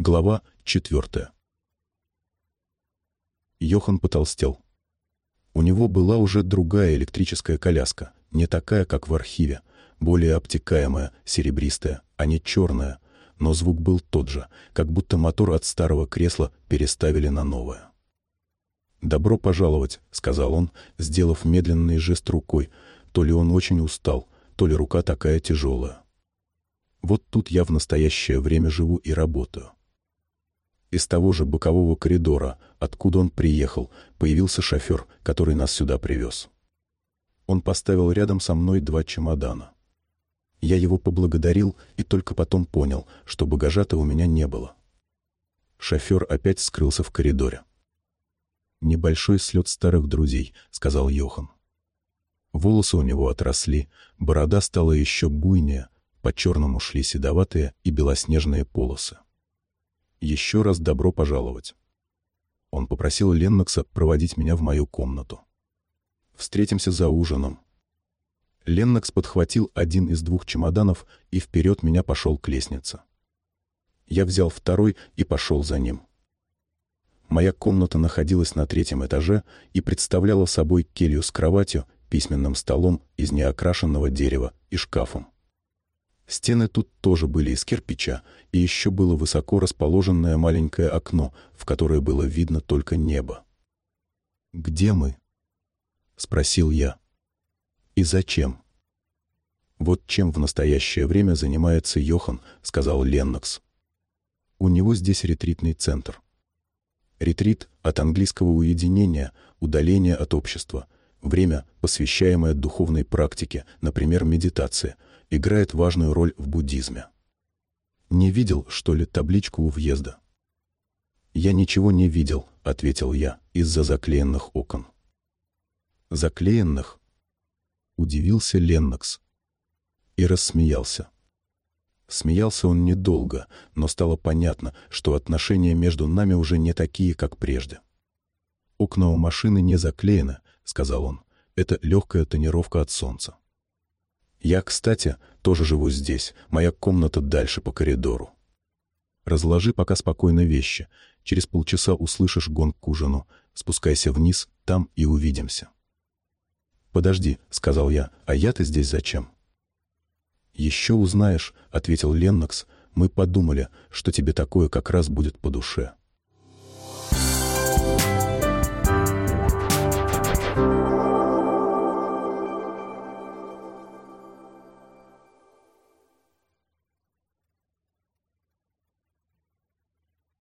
Глава четвертая. Йохан потолстел. У него была уже другая электрическая коляска, не такая, как в архиве, более обтекаемая, серебристая, а не черная, но звук был тот же, как будто мотор от старого кресла переставили на новое. «Добро пожаловать», — сказал он, сделав медленный жест рукой, то ли он очень устал, то ли рука такая тяжелая. «Вот тут я в настоящее время живу и работаю». Из того же бокового коридора, откуда он приехал, появился шофер, который нас сюда привез. Он поставил рядом со мной два чемодана. Я его поблагодарил и только потом понял, что багажа-то у меня не было. Шофер опять скрылся в коридоре. «Небольшой слет старых друзей», — сказал Йохан. Волосы у него отросли, борода стала еще буйнее, по черному шли седоватые и белоснежные полосы. «Еще раз добро пожаловать». Он попросил Леннокса проводить меня в мою комнату. «Встретимся за ужином», Леннокс подхватил один из двух чемоданов и вперед меня пошел к лестнице. Я взял второй и пошел за ним. Моя комната находилась на третьем этаже и представляла собой келью с кроватью, письменным столом из неокрашенного дерева и шкафом. Стены тут тоже были из кирпича, и еще было высоко расположенное маленькое окно, в которое было видно только небо. «Где мы?» — спросил я. И зачем? Вот чем в настоящее время занимается Йохан, сказал Леннокс. У него здесь ретритный центр. Ретрит от английского уединения, удаление от общества, время, посвящаемое духовной практике, например, медитации, играет важную роль в буддизме. Не видел, что ли, табличку у въезда? «Я ничего не видел», — ответил я, — «из-за заклеенных окон». «Заклеенных?» удивился Леннокс и рассмеялся. Смеялся он недолго, но стало понятно, что отношения между нами уже не такие, как прежде. «Окна у машины не заклеены», — сказал он. «Это легкая тонировка от солнца». «Я, кстати, тоже живу здесь. Моя комната дальше по коридору». «Разложи пока спокойно вещи. Через полчаса услышишь гонг к ужину. Спускайся вниз, там и увидимся». «Подожди», — сказал я, — «а я-то здесь зачем?» «Еще узнаешь», — ответил Леннокс, — «мы подумали, что тебе такое как раз будет по душе».